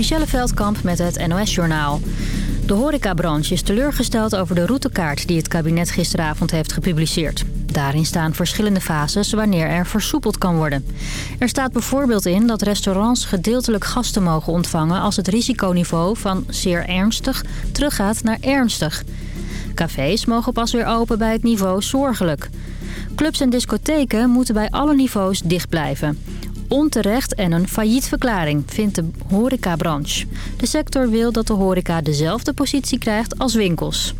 Michelle Veldkamp met het NOS-journaal. De horecabranche is teleurgesteld over de routekaart die het kabinet gisteravond heeft gepubliceerd. Daarin staan verschillende fases wanneer er versoepeld kan worden. Er staat bijvoorbeeld in dat restaurants gedeeltelijk gasten mogen ontvangen... als het risiconiveau van zeer ernstig teruggaat naar ernstig. Cafés mogen pas weer open bij het niveau zorgelijk. Clubs en discotheken moeten bij alle niveaus dicht blijven onterecht en een faillietverklaring, vindt de horecabranche. De sector wil dat de horeca dezelfde positie krijgt als winkels.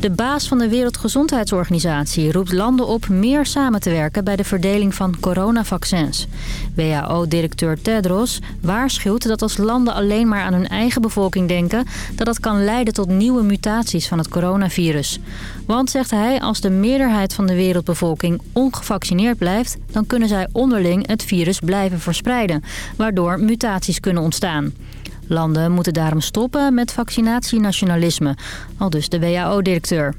De baas van de Wereldgezondheidsorganisatie roept landen op meer samen te werken bij de verdeling van coronavaccins. WHO-directeur Tedros waarschuwt dat als landen alleen maar aan hun eigen bevolking denken... dat dat kan leiden tot nieuwe mutaties van het coronavirus. Want, zegt hij, als de meerderheid van de wereldbevolking ongevaccineerd blijft... dan kunnen zij onderling het virus blijven verspreiden, waardoor mutaties kunnen ontstaan. Landen moeten daarom stoppen met vaccinatienationalisme, al dus de WHO-directeur.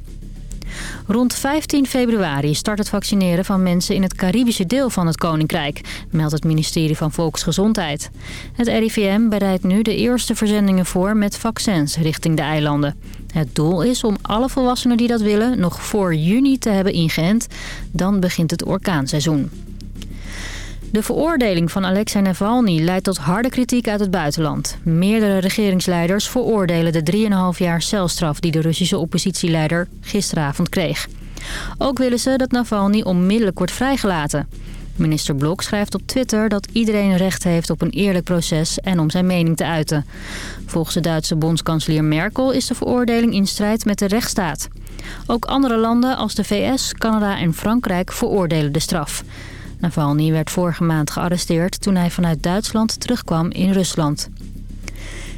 Rond 15 februari start het vaccineren van mensen in het Caribische deel van het Koninkrijk, meldt het ministerie van Volksgezondheid. Het RIVM bereidt nu de eerste verzendingen voor met vaccins richting de eilanden. Het doel is om alle volwassenen die dat willen nog voor juni te hebben ingeënt. Dan begint het orkaanseizoen. De veroordeling van Alexei Navalny leidt tot harde kritiek uit het buitenland. Meerdere regeringsleiders veroordelen de 3,5 jaar celstraf die de Russische oppositieleider gisteravond kreeg. Ook willen ze dat Navalny onmiddellijk wordt vrijgelaten. Minister Blok schrijft op Twitter dat iedereen recht heeft op een eerlijk proces en om zijn mening te uiten. Volgens de Duitse bondskanselier Merkel is de veroordeling in strijd met de rechtsstaat. Ook andere landen als de VS, Canada en Frankrijk veroordelen de straf. Navalny werd vorige maand gearresteerd toen hij vanuit Duitsland terugkwam in Rusland.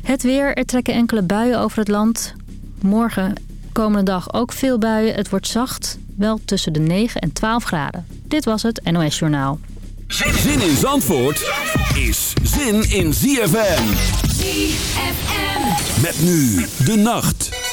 Het weer, er trekken enkele buien over het land. Morgen, komende dag ook veel buien. Het wordt zacht, wel tussen de 9 en 12 graden. Dit was het NOS Journaal. Zin in Zandvoort is zin in ZFM. ZFM. Met nu de nacht.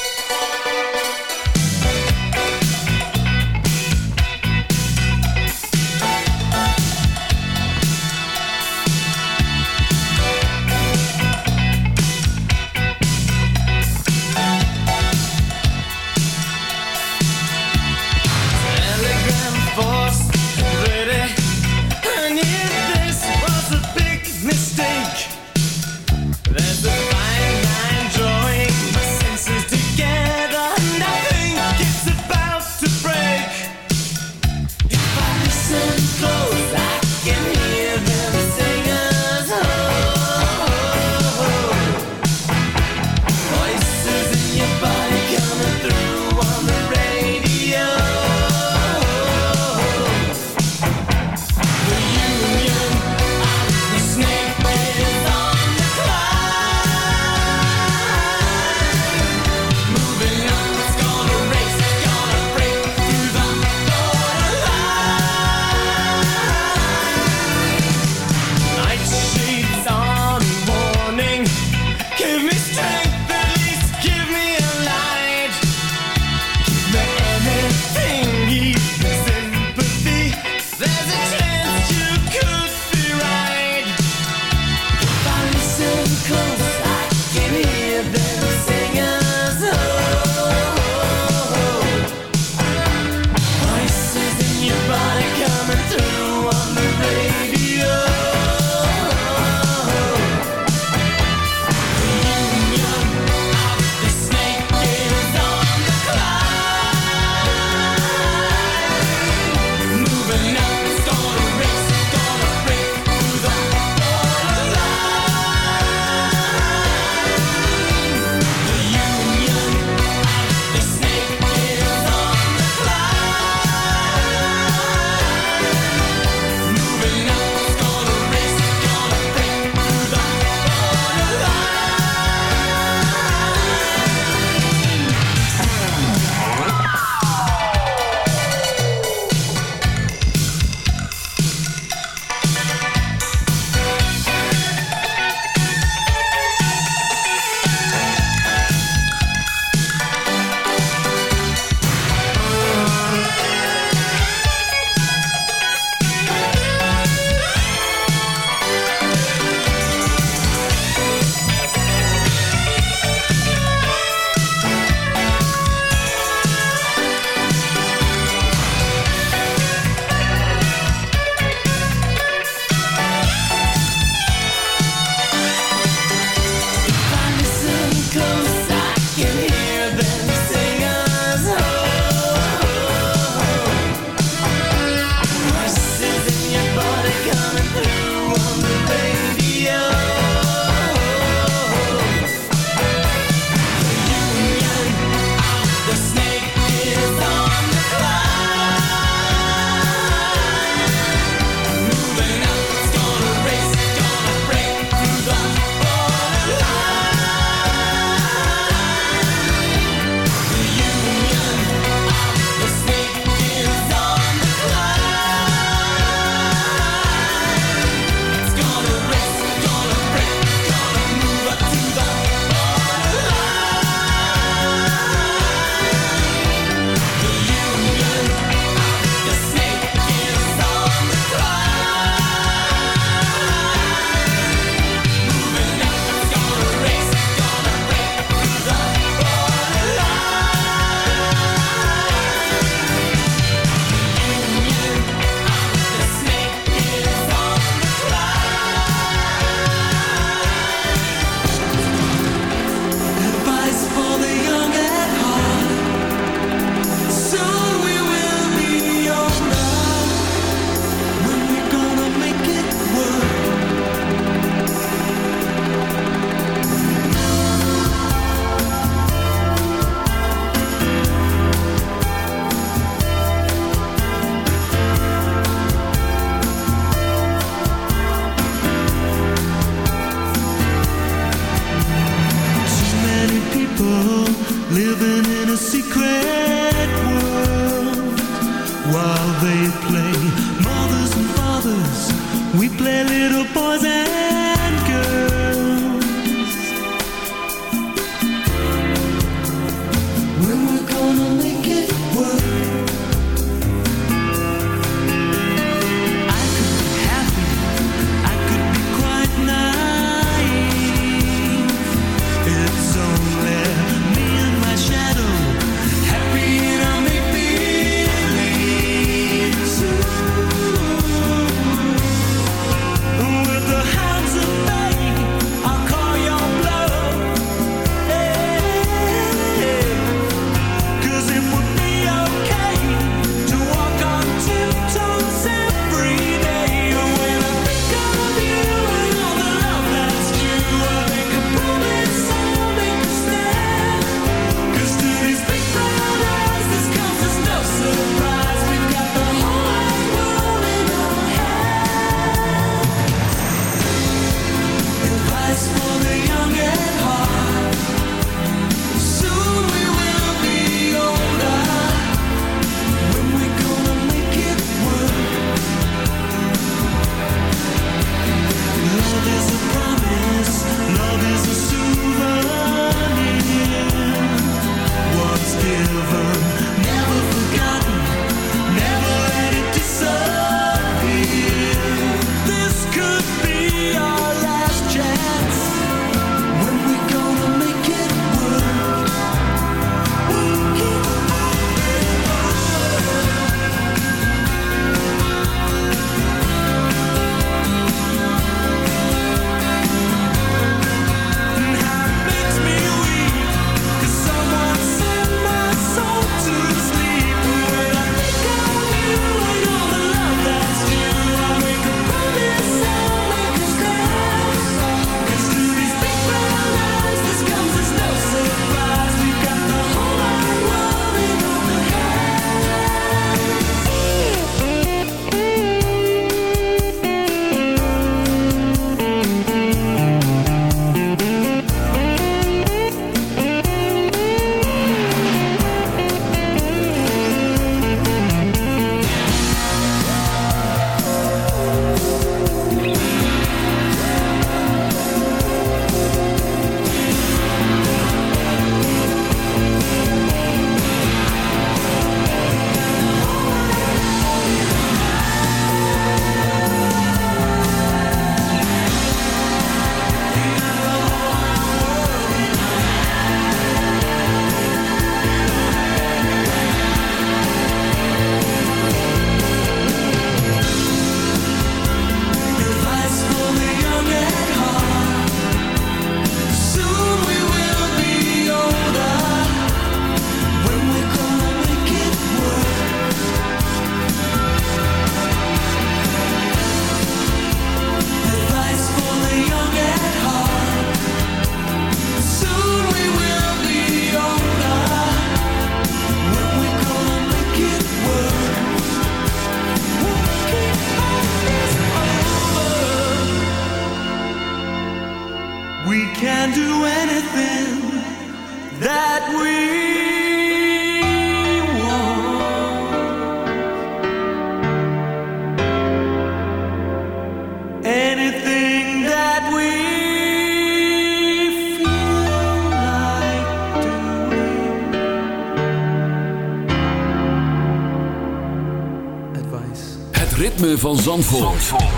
Van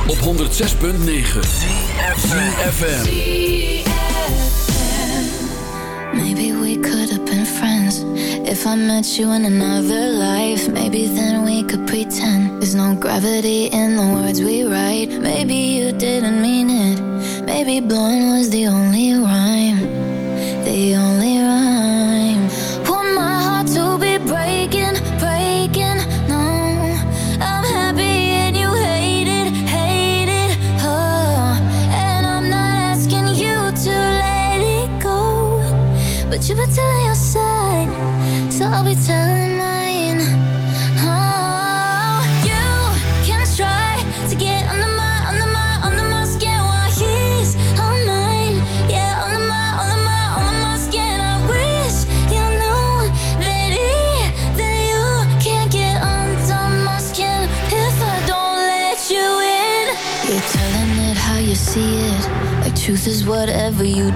op 106.9 CFFM Maybe we could have been friends. If I met you in another life Maybe then we could pretend. There's no gravity in the words we write. Maybe you didn't mean it. Maybe blowing was the only rhyme. The only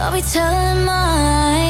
I'll be telling my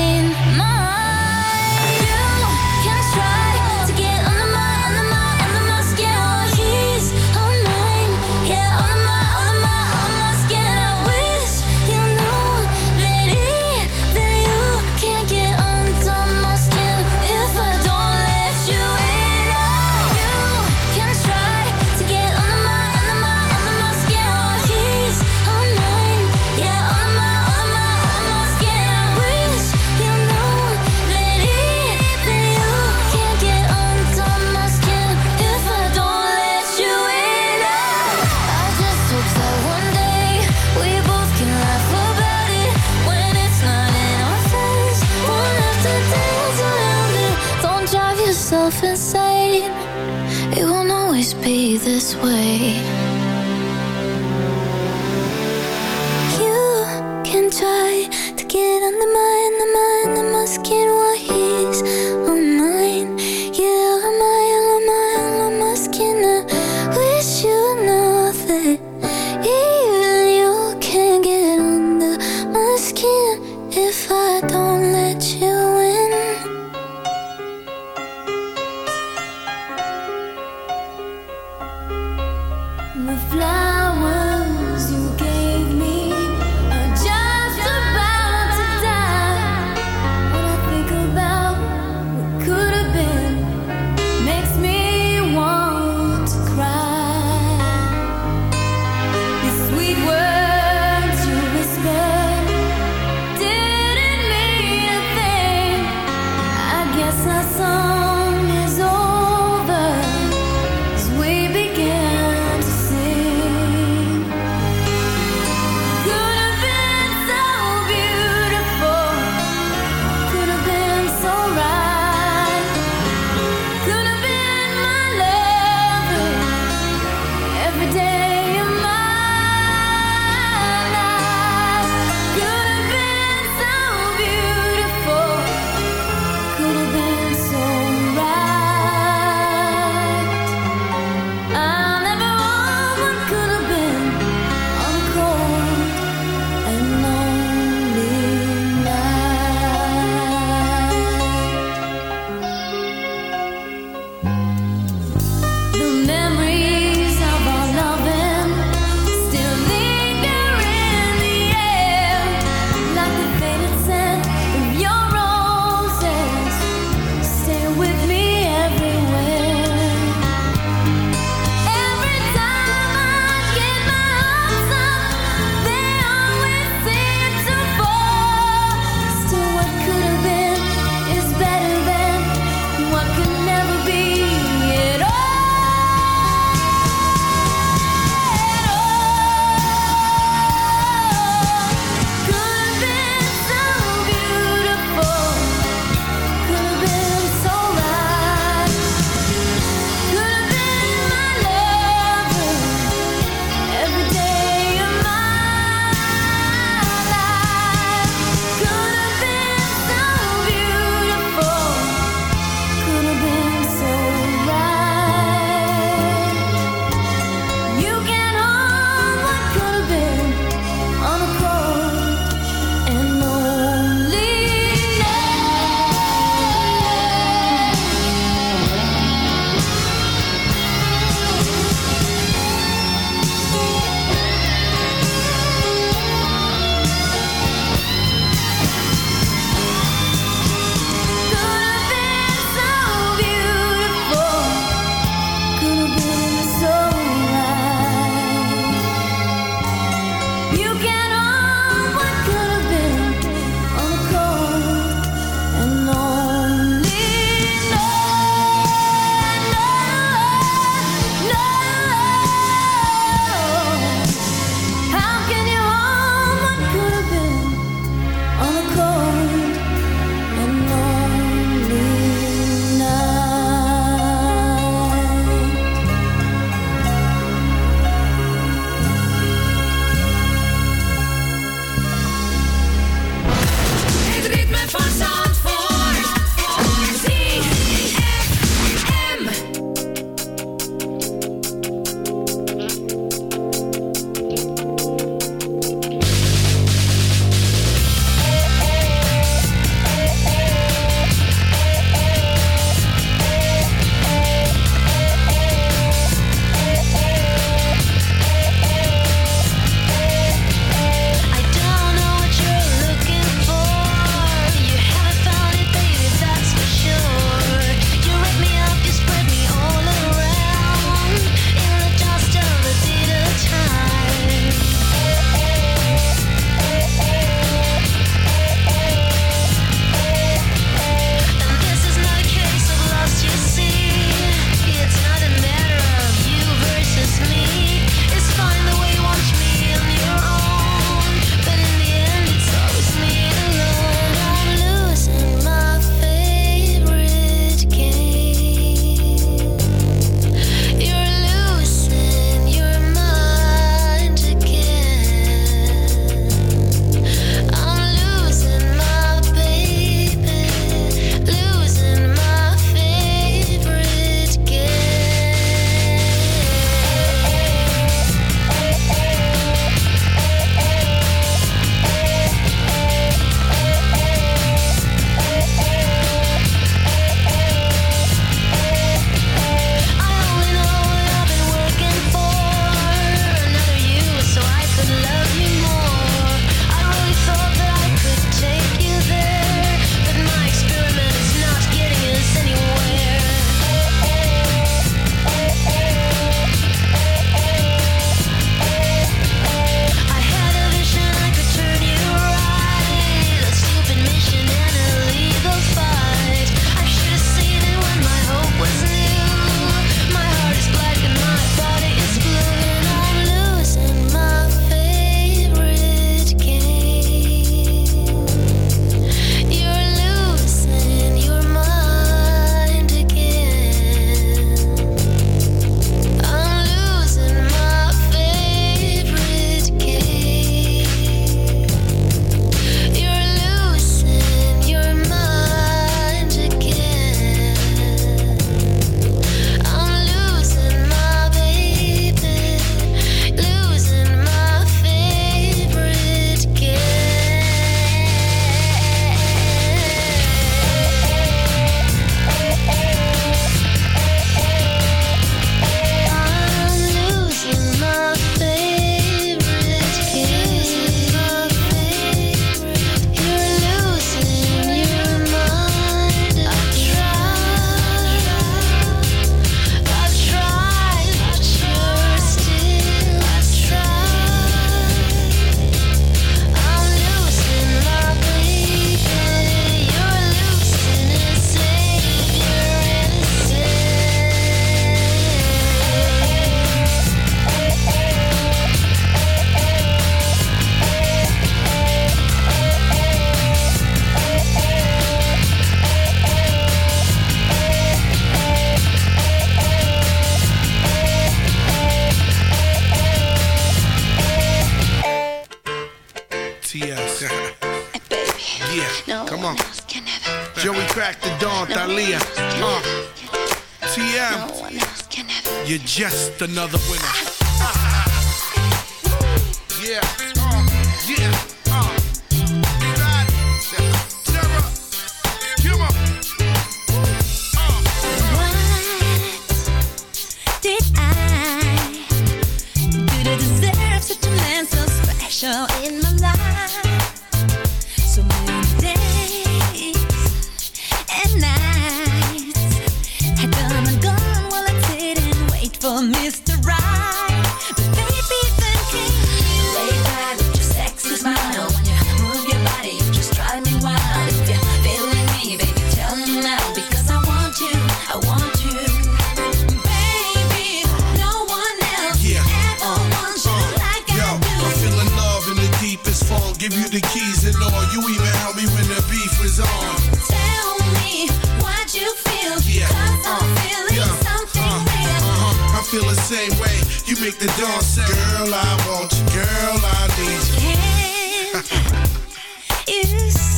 another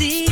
see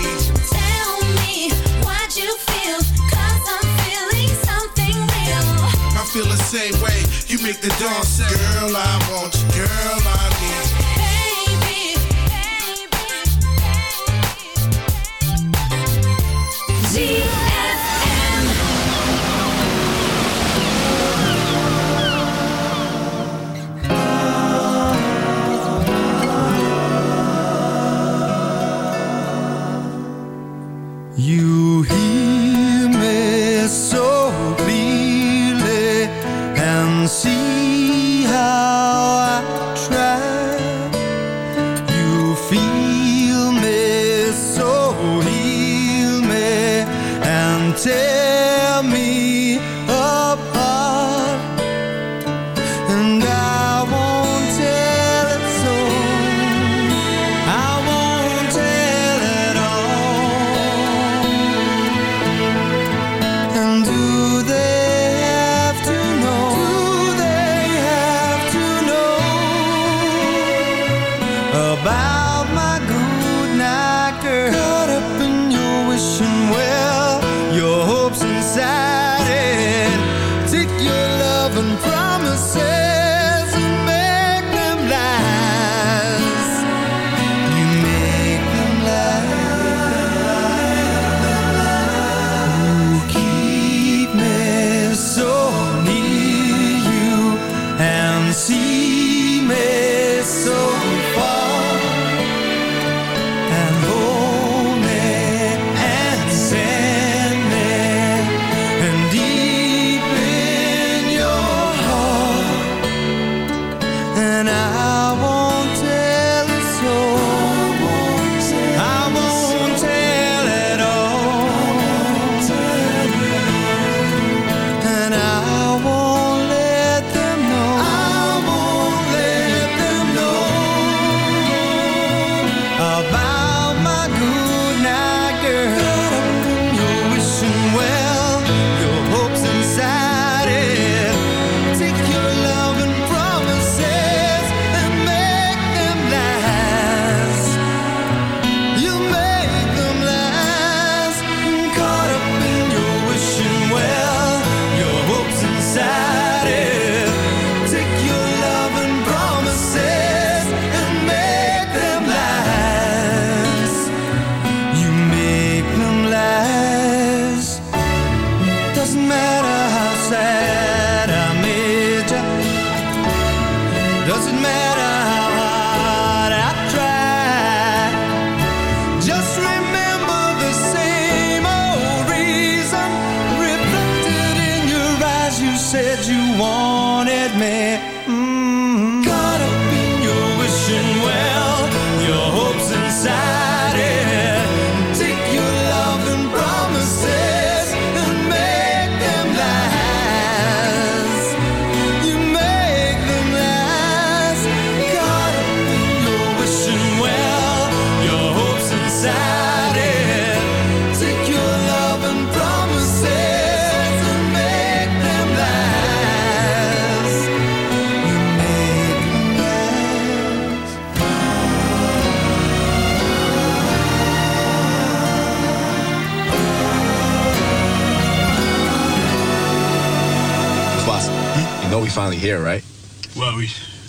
you. Feel the same way. You make the dawn say, Girl, I want you. Girl, I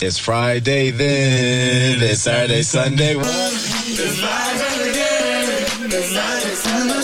It's Friday then, it's Saturday, Sunday. It's Friday again, it's Friday, Sunday.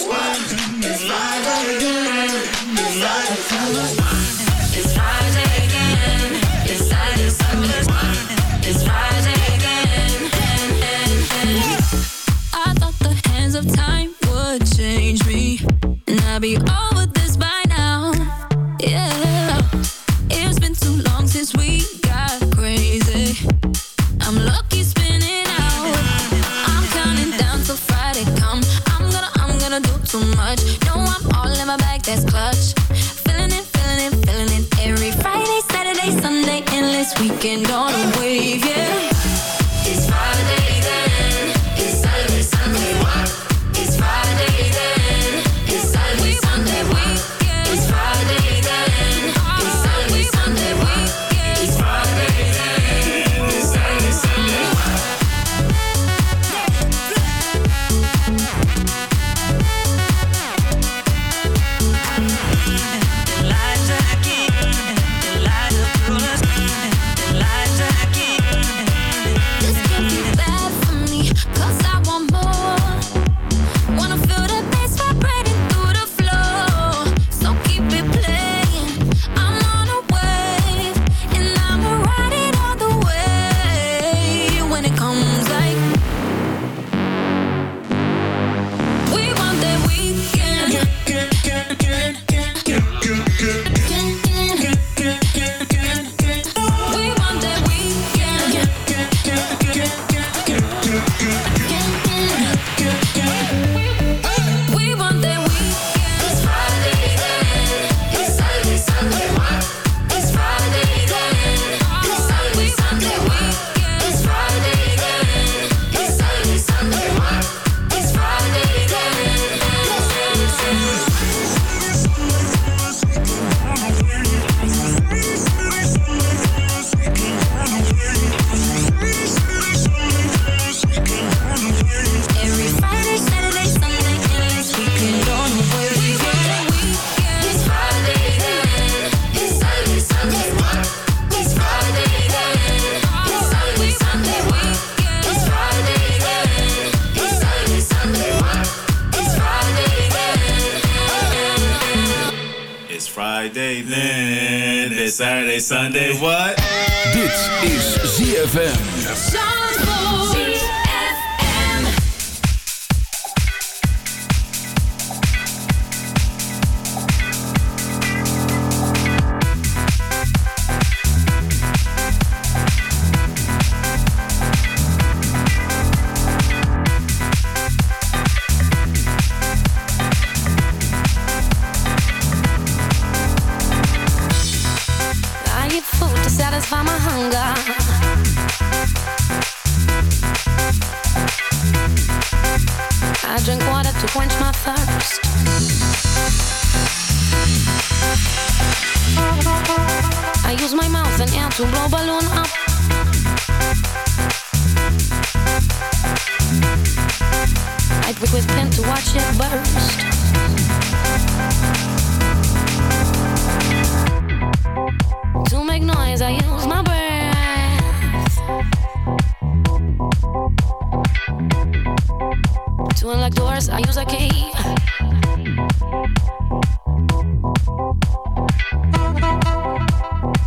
You like doors, I use a key.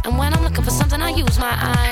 And when I'm looking for something, I use my eyes.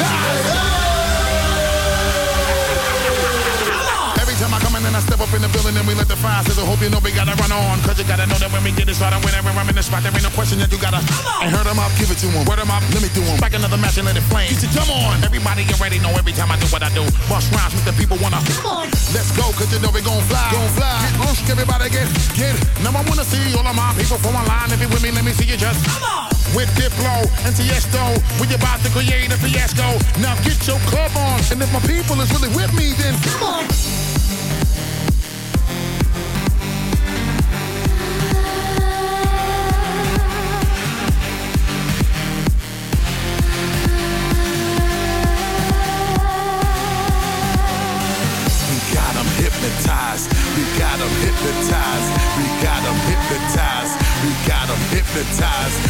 baptized. Every time I come in then I step up in the building and we let the fire says I hope you know we gotta run on. Cause you gotta know that when we get it started, whenever I'm in the spot, there ain't no question that you gotta I hurt them up, give it to them. Word them up, let me do them. Back another match and let it flame. You should come on. Everybody get ready. know every time I do what I do. Bust rhymes with the people wanna come on. Let's go, cause you know we gon' fly. Gon' fly. Get loose, everybody get, get. Now I wanna see all of my people from online. If you with me, let me see you just come on with Diplo and Tiesto. We about to create a fiasco. Now get your club on. And if my people is really with me, then come on. We got them hypnotized. We got them hypnotized. We got them hypnotized.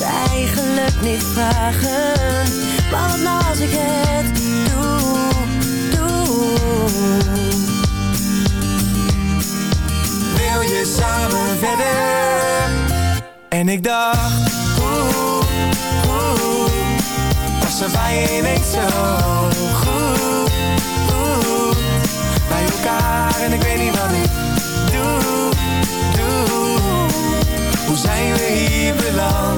eigenlijk niet vragen. Maar wat nou als ik het doe, doe. Wil je samen verder? En ik dacht Oeh, oeh. Was er bij je niet zo goed? Bij elkaar en ik weet niet wat ik doe, doe. Hoe zijn we hier beland?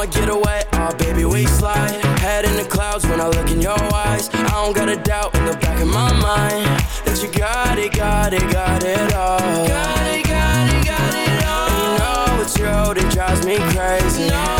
I'ma get away, oh baby, we slide. Head in the clouds when I look in your eyes. I don't got a doubt in the back of my mind that you got it, got it, got it all. Got it, got it, got it all. And you know it's true, that drives me crazy. You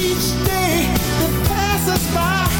Each day that passes by,